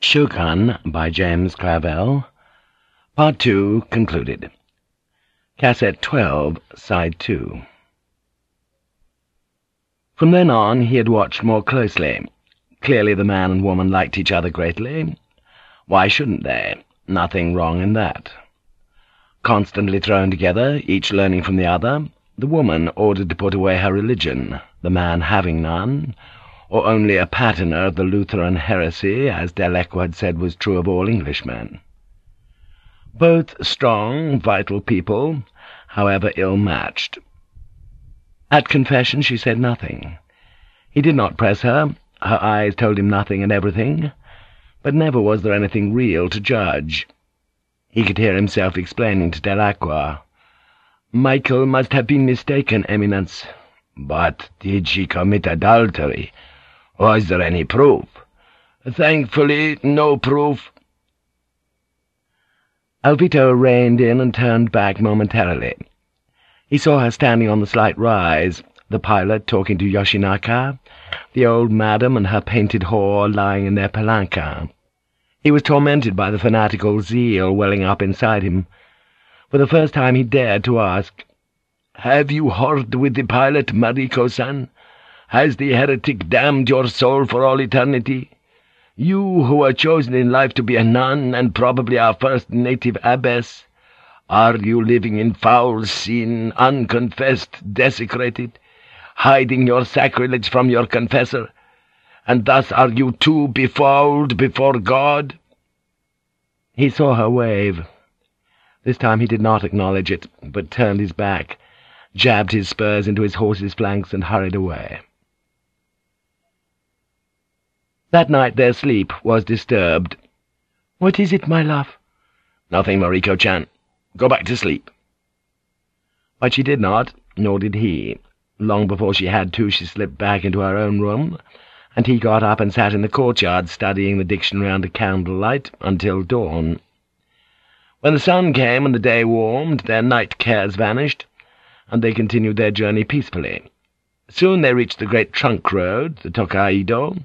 Shogun by James Clavell. Part 2 concluded. Cassette 12, Side 2. From then on he had watched more closely. Clearly the man and woman liked each other greatly. Why shouldn't they? Nothing wrong in that. Constantly thrown together, each learning from the other, the woman ordered to put away her religion, the man having none, or only a patterner of the Lutheran heresy, as dell'Aqua had said was true of all Englishmen. Both strong, vital people, however ill-matched. At confession she said nothing. He did not press her, her eyes told him nothing and everything, but never was there anything real to judge. He could hear himself explaining to dell'Aqua, "Michael must have been mistaken, Eminence. But did she commit adultery? Was there any proof? Thankfully, no proof. Alvito reined in and turned back momentarily. He saw her standing on the slight rise, the pilot talking to Yoshinaka, the old madam and her painted whore lying in their palanca. He was tormented by the fanatical zeal welling up inside him. For the first time he dared to ask, "'Have you heard with the pilot, Mariko-san?' Has the heretic damned your soul for all eternity? You who were chosen in life to be a nun, and probably our first native abbess, are you living in foul sin, unconfessed, desecrated, hiding your sacrilege from your confessor, and thus are you too befouled before God?' He saw her wave. This time he did not acknowledge it, but turned his back, jabbed his spurs into his horse's flanks, and hurried away. That night their sleep was disturbed. "'What is it, my love?' "'Nothing, Mariko-chan. Go back to sleep.' But she did not, nor did he. Long before she had to, she slipped back into her own room, and he got up and sat in the courtyard studying the dictionary under candlelight until dawn. When the sun came and the day warmed, their night cares vanished, and they continued their journey peacefully. Soon they reached the great trunk road, the Tokaido,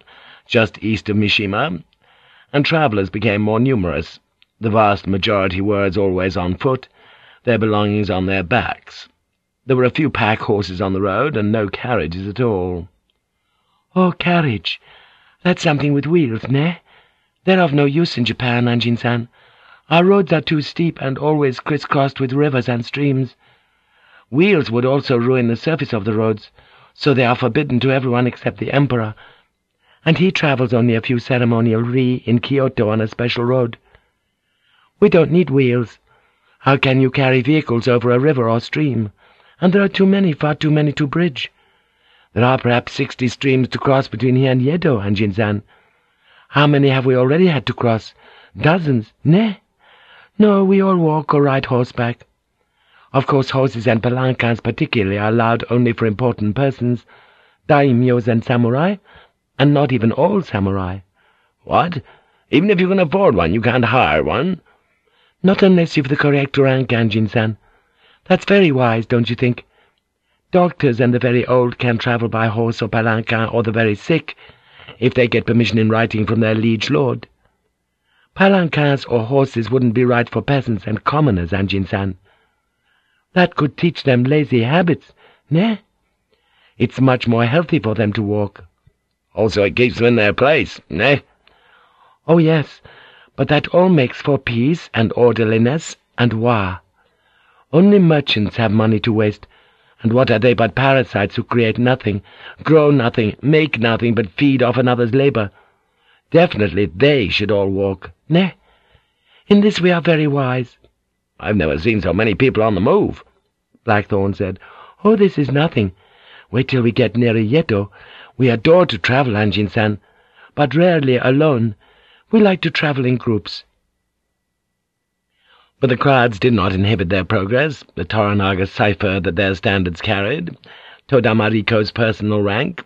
just east of Mishima, and travellers became more numerous, the vast majority were, as always, on foot, their belongings on their backs. There were a few pack horses on the road, and no carriages at all. "'Oh, carriage! That's something with wheels, ne? They're of no use in Japan, Anjin-san. Our roads are too steep and always crisscrossed with rivers and streams. Wheels would also ruin the surface of the roads, so they are forbidden to everyone except the Emperor, and he travels only a few ceremonial ri in Kyoto on a special road. We don't need wheels. How can you carry vehicles over a river or stream? And there are too many, far too many to bridge. There are perhaps sixty streams to cross between here and Yedo, Anjin-san. How many have we already had to cross? Dozens, ne? No, we all walk or ride horseback. Of course horses and palancas particularly are allowed only for important persons, daimyos and samurai, and not even all samurai. What? Even if you can afford one, you can't hire one? Not unless you've the correct rank, Anjin-san. That's very wise, don't you think? Doctors and the very old can travel by horse or palanca, or the very sick, if they get permission in writing from their liege lord. Palancas or horses wouldn't be right for peasants and commoners, Anjin-san. That could teach them lazy habits, ne? It's much more healthy for them to walk. Also it keeps them in their place, eh? Oh, yes, but that all makes for peace and orderliness and war. Only merchants have money to waste, and what are they but parasites who create nothing, grow nothing, make nothing, but feed off another's labor? Definitely they should all walk, ne? In this we are very wise. I've never seen so many people on the move, Blackthorn said. Oh, this is nothing. Wait till we get nearer Yedo, we adore to travel, Anjin-san, but rarely alone. We like to travel in groups. But the crowds did not inhibit their progress, the Toranaga cipher that their standards carried, Toda Mariko's personal rank,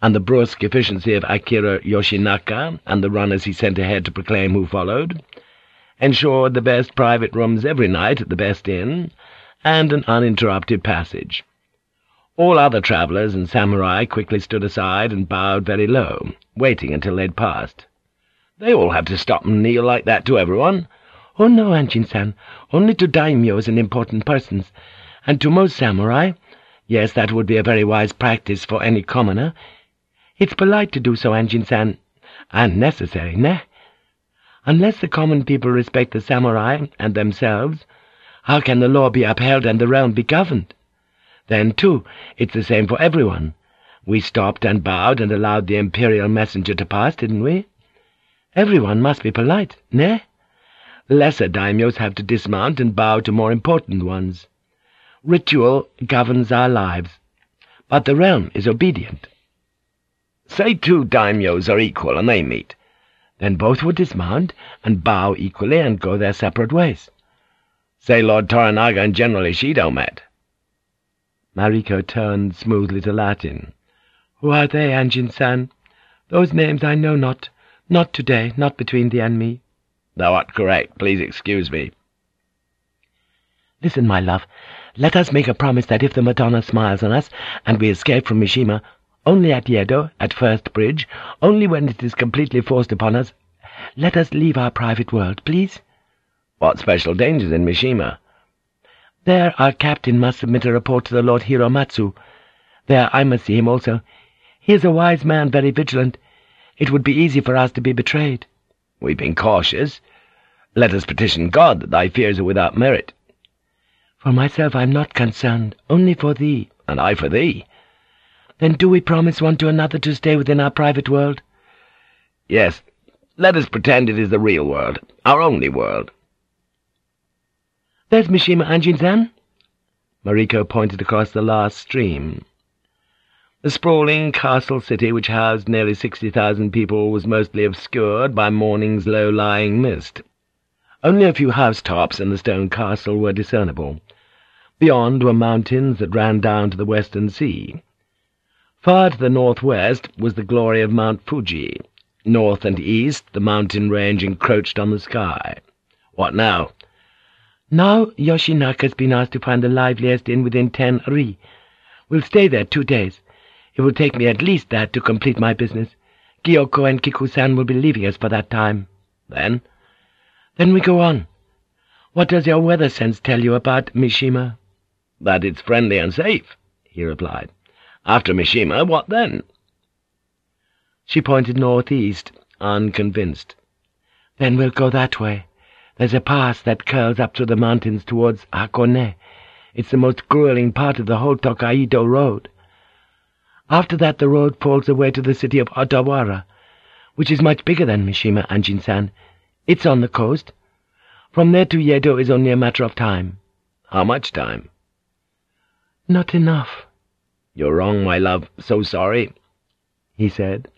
and the brusque efficiency of Akira Yoshinaka and the runners he sent ahead to proclaim who followed, ensured the best private rooms every night at the best inn, and an uninterrupted passage. All other travellers and samurai quickly stood aside and bowed very low, waiting until they'd passed. They all have to stop and kneel like that to everyone. Oh no, Anjin-san, only to daimyos and important persons, and to most samurai. Yes, that would be a very wise practice for any commoner. It's polite to do so, Anjin-san, and necessary, ne? Unless the common people respect the samurai and themselves, how can the law be upheld and the realm be governed? Then, too, it's the same for everyone. We stopped and bowed and allowed the imperial messenger to pass, didn't we? Everyone must be polite, ne? Lesser daimyos have to dismount and bow to more important ones. Ritual governs our lives, but the realm is obedient. Say two daimyos are equal and they meet. Then both would dismount and bow equally and go their separate ways. Say Lord Toranaga and General Ishido met. Mariko turned smoothly to Latin. Who are they, Anjin-san? Those names I know not. Not today, not between thee and me. Thou art correct. Please excuse me. Listen, my love. Let us make a promise that if the Madonna smiles on us, and we escape from Mishima, only at Yedo, at First Bridge, only when it is completely forced upon us, let us leave our private world, please. What special dangers in Mishima? There our captain must submit a report to the Lord Hiromatsu. There I must see him also. He is a wise man, very vigilant. It would be easy for us to be betrayed. We've been cautious. Let us petition God that thy fears are without merit. For myself I am not concerned, only for thee. And I for thee. Then do we promise one to another to stay within our private world? Yes, let us pretend it is the real world, our only world. There's Mishima Anjin-san. Mariko pointed across the last stream. The sprawling castle city, which housed nearly sixty thousand people, was mostly obscured by morning's low-lying mist. Only a few housetops and the stone castle were discernible. Beyond were mountains that ran down to the western sea. Far to the northwest was the glory of Mount Fuji. North and east the mountain range encroached on the sky. What now? Now Yoshinaka's been asked to find the liveliest inn within ten ri. We'll stay there two days. It will take me at least that to complete my business. Gyoko and Kiku-san will be leaving us for that time. Then? Then we go on. What does your weather sense tell you about Mishima? That it's friendly and safe, he replied. After Mishima, what then? She pointed northeast, unconvinced. Then we'll go that way. There's a pass that curls up through the mountains towards Hakone. It's the most grueling part of the whole Tokaido road. After that the road falls away to the city of Odawara, which is much bigger than Mishima Anjin-san. It's on the coast. From there to Yedo is only a matter of time. How much time? Not enough. You're wrong, my love. So sorry, he said.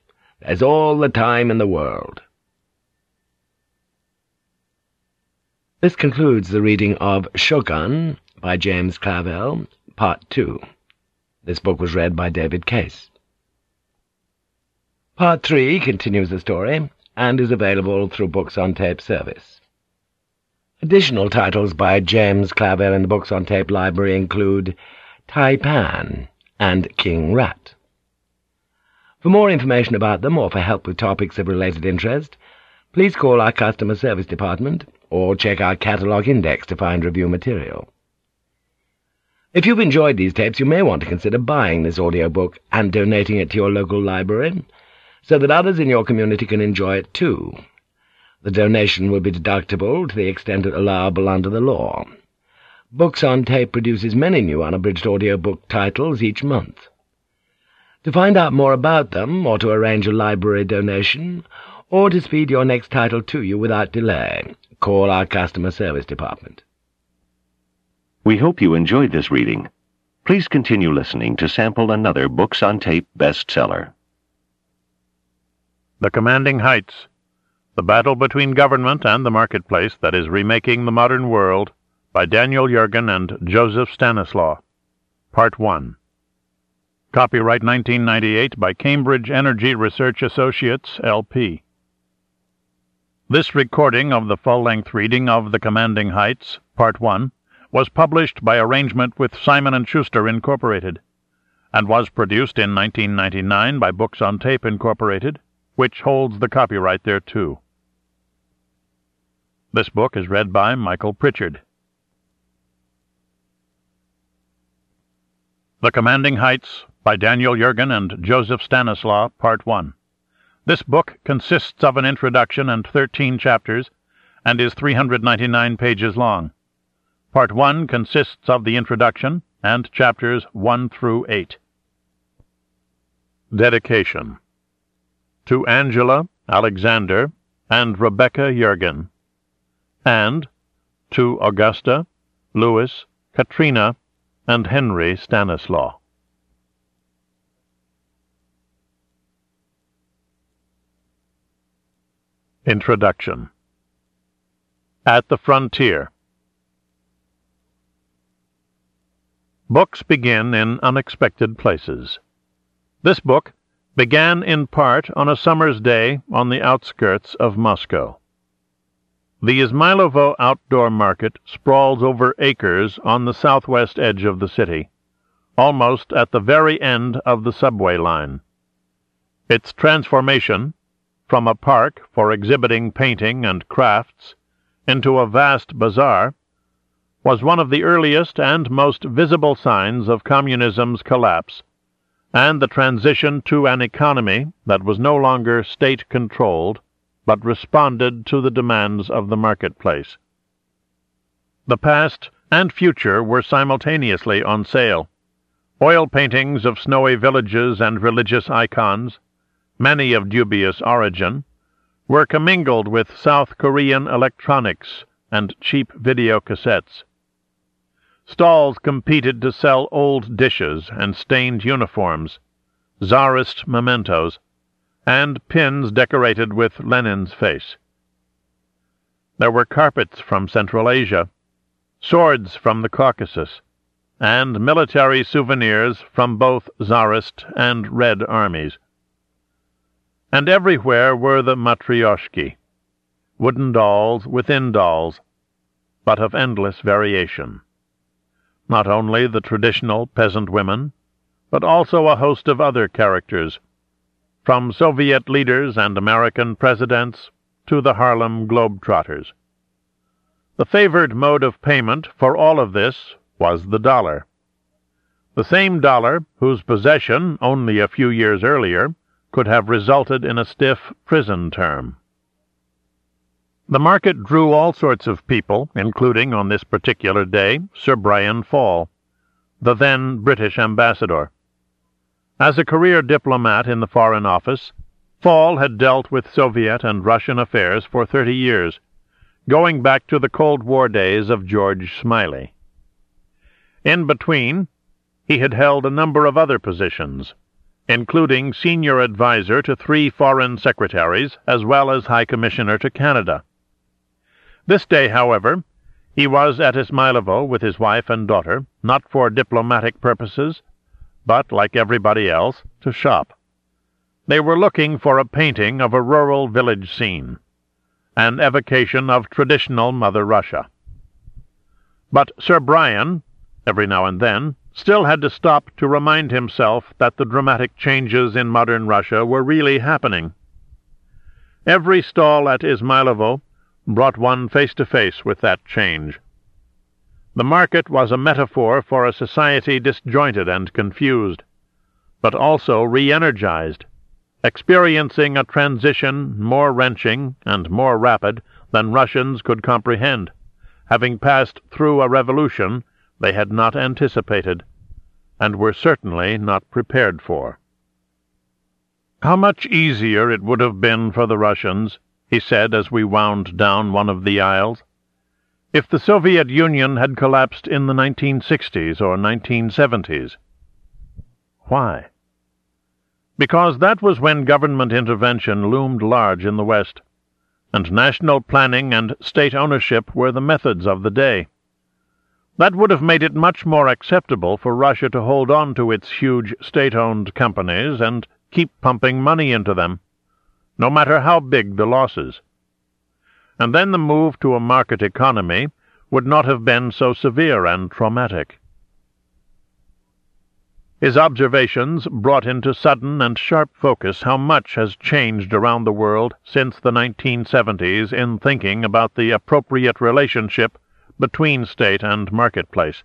There's all the time in the world. This concludes the reading of Shogun by James Clavell, Part 2. This book was read by David Case. Part 3 continues the story and is available through Books on Tape service. Additional titles by James Clavell in the Books on Tape library include Tai-Pan and King Rat. For more information about them or for help with topics of related interest, please call our customer service department or check our catalog index to find review material. If you've enjoyed these tapes, you may want to consider buying this audiobook and donating it to your local library, so that others in your community can enjoy it too. The donation will be deductible to the extent allowable under the law. Books on Tape produces many new unabridged audiobook titles each month. To find out more about them, or to arrange a library donation, or to speed your next title to you without delay, call our customer service department. We hope you enjoyed this reading. Please continue listening to sample another Books on Tape bestseller. The Commanding Heights The Battle Between Government and the Marketplace That is Remaking the Modern World by Daniel Yergin and Joseph Stanislaw. Part 1. Copyright 1998 by Cambridge Energy Research Associates, L.P. This recording of the full-length reading of The Commanding Heights, Part 1, was published by arrangement with Simon & Schuster, Incorporated, and was produced in 1999 by Books on Tape, Incorporated, which holds the copyright thereto. This book is read by Michael Pritchard. The Commanding Heights by Daniel Yergin and Joseph Stanislaw, Part 1. This book consists of an introduction and 13 chapters and is 399 pages long. Part 1 consists of the introduction and chapters 1 through 8. Dedication To Angela, Alexander, and Rebecca Yergin, and to Augusta, Louis, Katrina, and Henry Stanislaw. Introduction At the Frontier Books begin in unexpected places. This book began in part on a summer's day on the outskirts of Moscow. The Izmailovo outdoor market sprawls over acres on the southwest edge of the city, almost at the very end of the subway line. Its transformation, from a park for exhibiting painting and crafts into a vast bazaar, was one of the earliest and most visible signs of communism's collapse and the transition to an economy that was no longer state controlled but responded to the demands of the marketplace. The past and future were simultaneously on sale. Oil paintings of snowy villages and religious icons, many of dubious origin, were commingled with South Korean electronics and cheap video cassettes. Stalls competed to sell old dishes and stained uniforms, czarist mementos, and pins decorated with Lenin's face. There were carpets from Central Asia, swords from the Caucasus, and military souvenirs from both czarist and Red armies. And everywhere were the matryoshki, wooden dolls within dolls, but of endless variation. Not only the traditional peasant women, but also a host of other characters from Soviet leaders and American presidents to the Harlem Globetrotters. The favored mode of payment for all of this was the dollar. The same dollar whose possession only a few years earlier could have resulted in a stiff prison term. The market drew all sorts of people, including, on this particular day, Sir Brian Fall, the then British ambassador. As a career diplomat in the Foreign Office, Fall had dealt with Soviet and Russian affairs for thirty years, going back to the Cold War days of George Smiley. In between, he had held a number of other positions, including senior adviser to three foreign secretaries as well as High Commissioner to Canada. This day, however, he was at Izmailovo with his wife and daughter, not for diplomatic purposes, but, like everybody else, to shop. They were looking for a painting of a rural village scene, an evocation of traditional Mother Russia. But Sir Brian, every now and then, still had to stop to remind himself that the dramatic changes in modern Russia were really happening. Every stall at Izmailovo brought one face to face with that change. The market was a metaphor for a society disjointed and confused, but also re-energized, experiencing a transition more wrenching and more rapid than Russians could comprehend, having passed through a revolution they had not anticipated, and were certainly not prepared for. How much easier it would have been for the Russians, he said as we wound down one of the aisles, if the Soviet Union had collapsed in the 1960s or 1970s. Why? Because that was when government intervention loomed large in the West, and national planning and state ownership were the methods of the day. That would have made it much more acceptable for Russia to hold on to its huge state-owned companies and keep pumping money into them, no matter how big the losses and then the move to a market economy would not have been so severe and traumatic. His observations brought into sudden and sharp focus how much has changed around the world since the 1970s in thinking about the appropriate relationship between state and marketplace.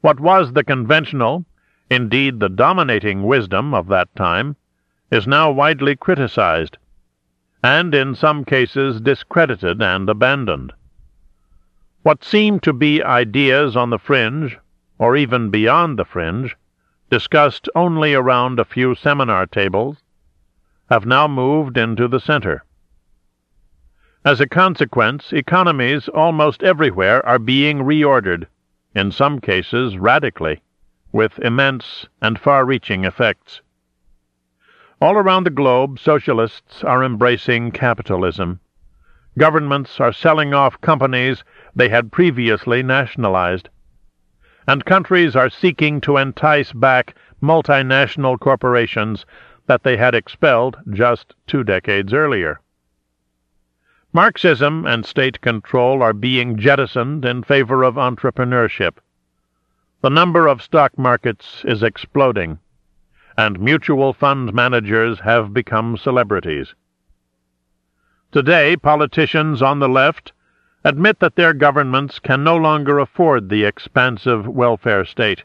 What was the conventional, indeed the dominating wisdom of that time, is now widely criticized, and in some cases discredited and abandoned. What seemed to be ideas on the fringe or even beyond the fringe, discussed only around a few seminar tables, have now moved into the center. As a consequence, economies almost everywhere are being reordered, in some cases radically, with immense and far reaching effects. All around the globe, socialists are embracing capitalism. Governments are selling off companies they had previously nationalized and countries are seeking to entice back multinational corporations that they had expelled just two decades earlier. Marxism and state control are being jettisoned in favor of entrepreneurship. The number of stock markets is exploding, and mutual fund managers have become celebrities. Today, politicians on the left admit that their governments can no longer afford the expansive welfare state.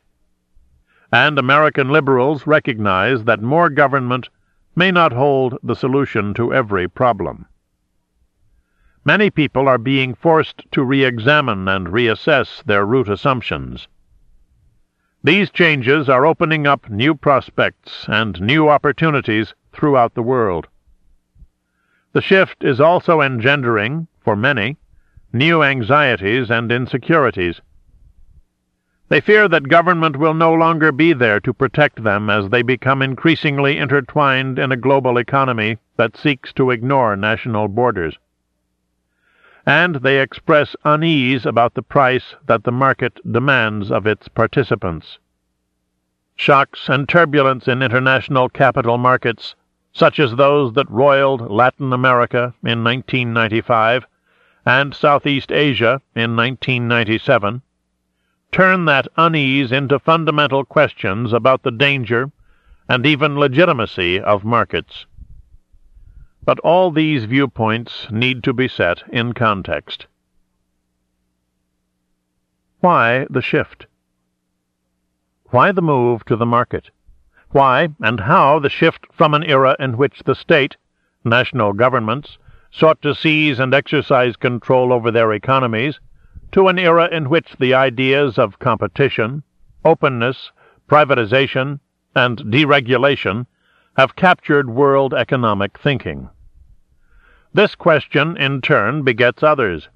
And American liberals recognize that more government may not hold the solution to every problem. Many people are being forced to re-examine and reassess their root assumptions. These changes are opening up new prospects and new opportunities throughout the world. The shift is also engendering, for many, new anxieties and insecurities. They fear that government will no longer be there to protect them as they become increasingly intertwined in a global economy that seeks to ignore national borders. And they express unease about the price that the market demands of its participants. Shocks and turbulence in international capital markets, such as those that roiled Latin America in 1995, and Southeast Asia in 1997, turn that unease into fundamental questions about the danger and even legitimacy of markets. But all these viewpoints need to be set in context. Why the shift? Why the move to the market? Why and how the shift from an era in which the state, national governments, sought to seize and exercise control over their economies, to an era in which the ideas of competition, openness, privatization, and deregulation have captured world economic thinking. This question, in turn, begets others.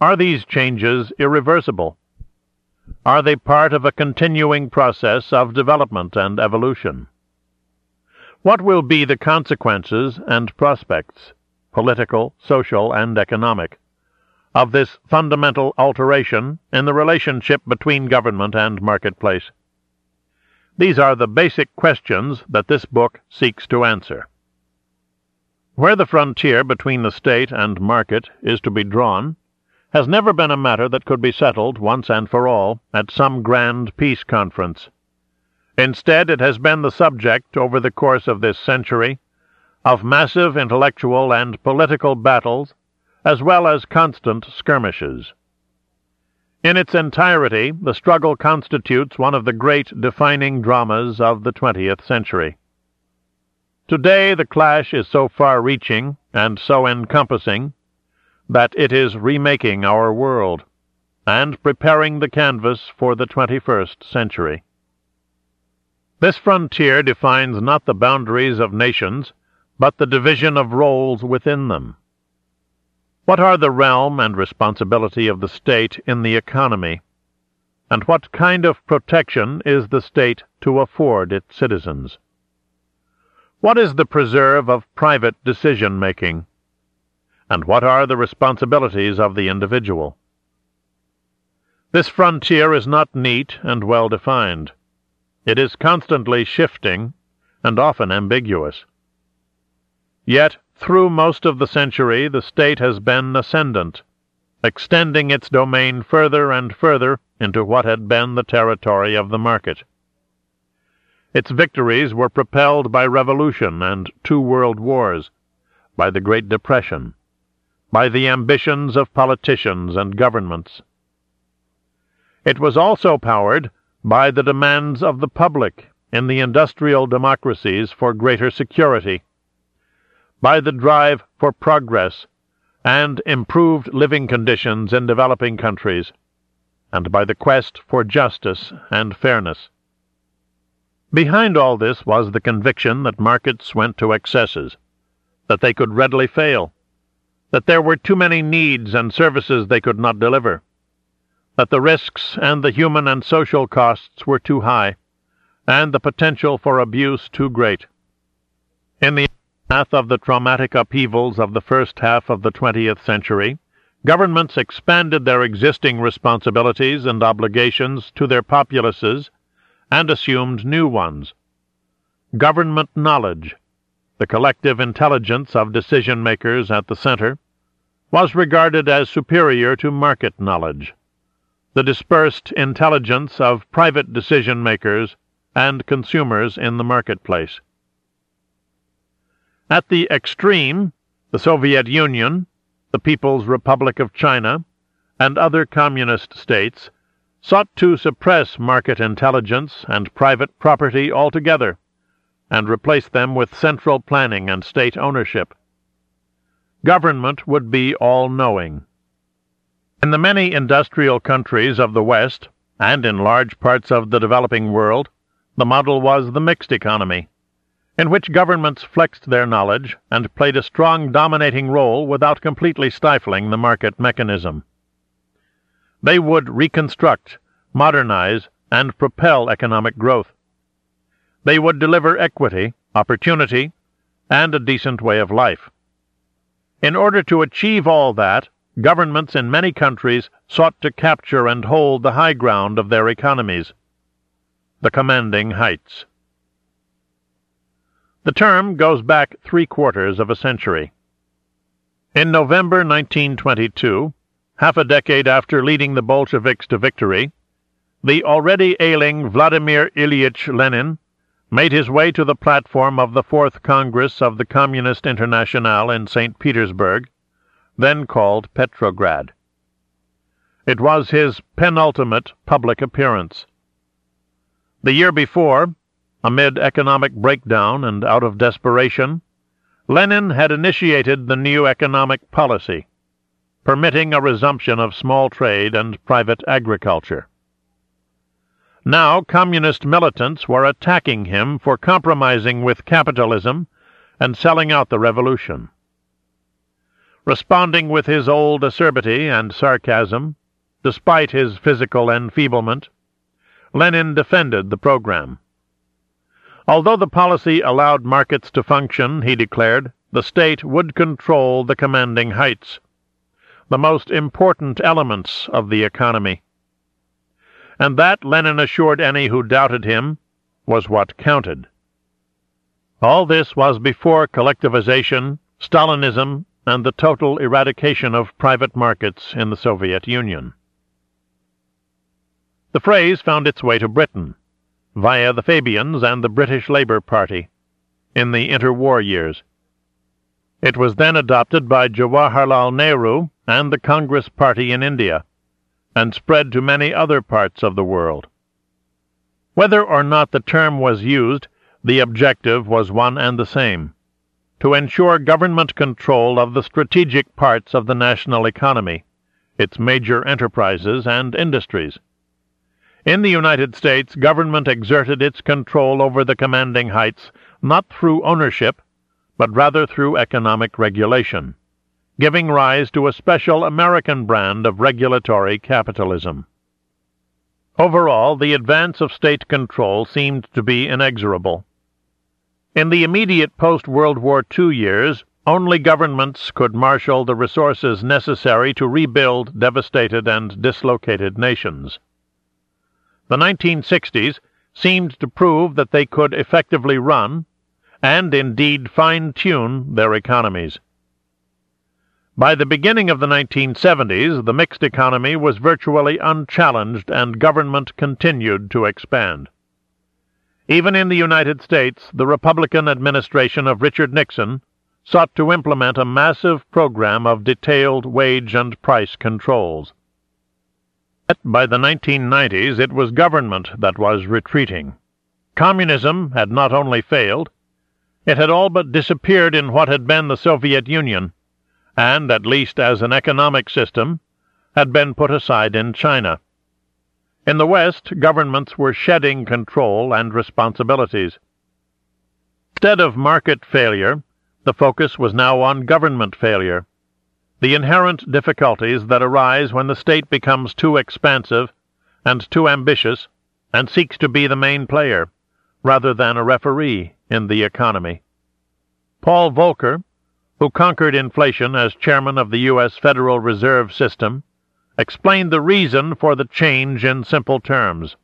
Are these changes irreversible? Are they part of a continuing process of development and evolution? What will be the consequences and prospects, political, social, and economic, of this fundamental alteration in the relationship between government and marketplace? These are the basic questions that this book seeks to answer. Where the frontier between the state and market is to be drawn has never been a matter that could be settled once and for all at some grand peace conference. Instead, it has been the subject, over the course of this century, of massive intellectual and political battles, as well as constant skirmishes. In its entirety, the struggle constitutes one of the great defining dramas of the twentieth century. Today, the clash is so far reaching and so encompassing that it is remaking our world and preparing the canvas for the twenty-first century. This frontier defines not the boundaries of nations, but the division of roles within them. What are the realm and responsibility of the state in the economy? And what kind of protection is the state to afford its citizens? What is the preserve of private decision making? And what are the responsibilities of the individual? This frontier is not neat and well defined. It is constantly shifting and often ambiguous. Yet, through most of the century, the state has been ascendant, extending its domain further and further into what had been the territory of the market. Its victories were propelled by revolution and two world wars, by the Great Depression, by the ambitions of politicians and governments. It was also powered by the demands of the public in the industrial democracies for greater security, by the drive for progress and improved living conditions in developing countries, and by the quest for justice and fairness. Behind all this was the conviction that markets went to excesses, that they could readily fail, that there were too many needs and services they could not deliver, that the risks and the human and social costs were too high, and the potential for abuse too great. In the path of the traumatic upheavals of the first half of the 20th century, governments expanded their existing responsibilities and obligations to their populaces and assumed new ones. Government knowledge, the collective intelligence of decision makers at the center, was regarded as superior to market knowledge, the dispersed intelligence of private decision makers and consumers in the marketplace. At the extreme, the Soviet Union, the People's Republic of China, and other communist states sought to suppress market intelligence and private property altogether and replace them with central planning and state ownership. Government would be all knowing. In the many industrial countries of the West, and in large parts of the developing world, the model was the mixed economy in which governments flexed their knowledge and played a strong dominating role without completely stifling the market mechanism. They would reconstruct, modernize, and propel economic growth. They would deliver equity, opportunity, and a decent way of life. In order to achieve all that, governments in many countries sought to capture and hold the high ground of their economies, the commanding heights. The term goes back three quarters of a century. In November 1922, half a decade after leading the Bolsheviks to victory, the already ailing Vladimir Ilyich Lenin made his way to the platform of the Fourth Congress of the Communist Internationale in St. Petersburg, then called Petrograd. It was his penultimate public appearance. The year before, Amid economic breakdown and out of desperation, Lenin had initiated the new economic policy, permitting a resumption of small trade and private agriculture. Now communist militants were attacking him for compromising with capitalism and selling out the revolution. Responding with his old acerbity and sarcasm, despite his physical enfeeblement, Lenin defended the program. Although the policy allowed markets to function, he declared, the state would control the commanding heights, the most important elements of the economy. And that, Lenin assured any who doubted him, was what counted. All this was before collectivization, Stalinism, and the total eradication of private markets in the Soviet Union. The phrase found its way to Britain via the Fabians and the British Labour Party in the interwar years. It was then adopted by Jawaharlal Nehru and the Congress Party in India, and spread to many other parts of the world. Whether or not the term was used, the objective was one and the same to ensure government control of the strategic parts of the national economy, its major enterprises and industries. In the United States, government exerted its control over the commanding heights not through ownership, but rather through economic regulation, giving rise to a special American brand of regulatory capitalism. Overall, the advance of state control seemed to be inexorable. In the immediate post World War II years, only governments could marshal the resources necessary to rebuild devastated and dislocated nations. The 1960s seemed to prove that they could effectively run, and indeed fine tune, their economies. By the beginning of the 1970s, the mixed economy was virtually unchallenged and government continued to expand. Even in the United States, the Republican administration of Richard Nixon sought to implement a massive program of detailed wage and price controls. Yet by the 1990s, it was government that was retreating. Communism had not only failed, it had all but disappeared in what had been the Soviet Union and, at least as an economic system, had been put aside in China. In the West, governments were shedding control and responsibilities. Instead of market failure, the focus was now on government failure. The inherent difficulties that arise when the state becomes too expansive and too ambitious and seeks to be the main player, rather than a referee in the economy. Paul Volcker, who conquered inflation as chairman of the U.S. Federal Reserve System, explained the reason for the change in simple terms.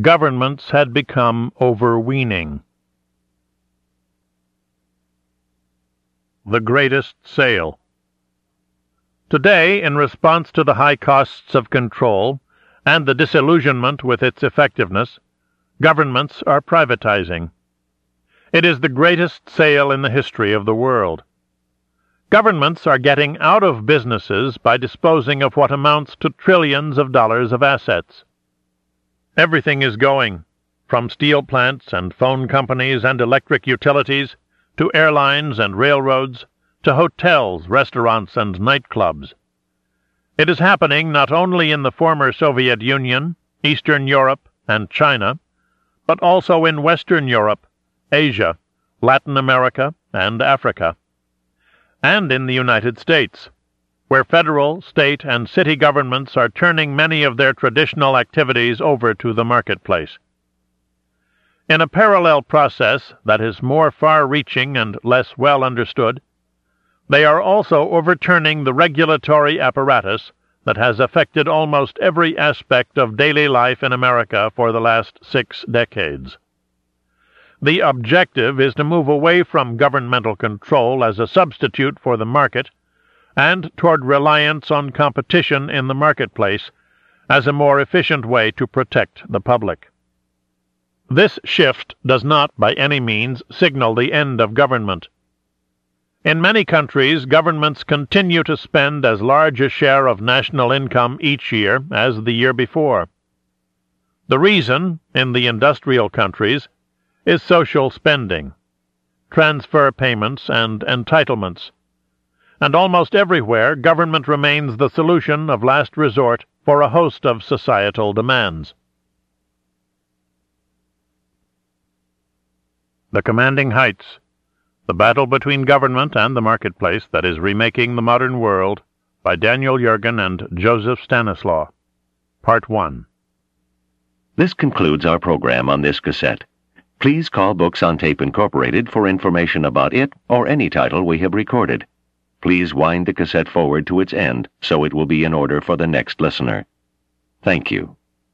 Governments had become overweening. The Greatest Sale Today, in response to the high costs of control and the disillusionment with its effectiveness, governments are privatizing. It is the greatest sale in the history of the world. Governments are getting out of businesses by disposing of what amounts to trillions of dollars of assets. Everything is going, from steel plants and phone companies and electric utilities, to airlines and railroads, to hotels, restaurants, and nightclubs. It is happening not only in the former Soviet Union, Eastern Europe, and China, but also in Western Europe, Asia, Latin America, and Africa, and in the United States, where federal, state, and city governments are turning many of their traditional activities over to the marketplace. In a parallel process that is more far reaching and less well understood, they are also overturning the regulatory apparatus that has affected almost every aspect of daily life in America for the last six decades. The objective is to move away from governmental control as a substitute for the market and toward reliance on competition in the marketplace as a more efficient way to protect the public. This shift does not by any means signal the end of government. In many countries, governments continue to spend as large a share of national income each year as the year before. The reason, in the industrial countries, is social spending, transfer payments, and entitlements. And almost everywhere, government remains the solution of last resort for a host of societal demands. The Commanding Heights The Battle Between Government and the Marketplace That Is Remaking the Modern World by Daniel Yergin and Joseph Stanislaw. Part 1. This concludes our program on this cassette. Please call Books on Tape Incorporated for information about it or any title we have recorded. Please wind the cassette forward to its end so it will be in order for the next listener. Thank you.